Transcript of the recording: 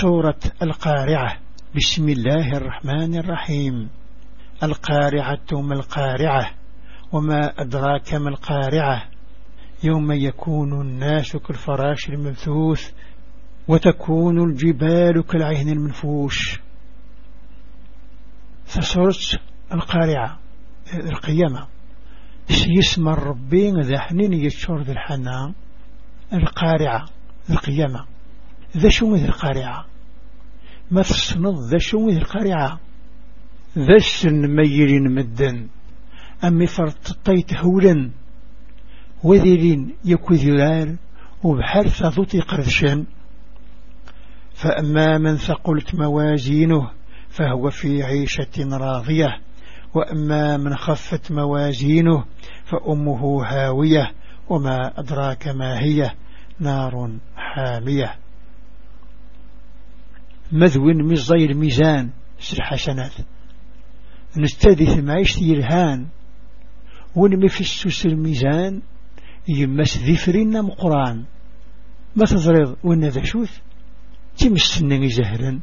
سورة القارعة. بسم الله الرحمن الرحيم. القارعة ما القارعة؟ وما أدراك ما القارعة؟ يوم يكون الناس كالفراش المبثوث وتكون الجبال كالعهن المنفوش. فصورة القارعة القيامة يسمى الربين ذا حنين يتشور الحنان القارعة القيامة ذا شو ذا القارعة ما تصند ذا شو ذا القارعة. ذا السن ميرين مدن. أمي فرططيت هولا. وذيرين يكو ذلال وبحر ثضوتي قرشا فأما من ثقلت موازينه فهو في عيشة راضية. وأما من خفت موازينه فأمه هاوية. وما أدراك ما هي؟ نار حامية. مذون مزي الميزان سر حسنات. نستدث معيش يرهان ونمي في السوس الميزان يمس ذفرنا مقران ما تزريض وإن ذا شوث تمسنني زهرا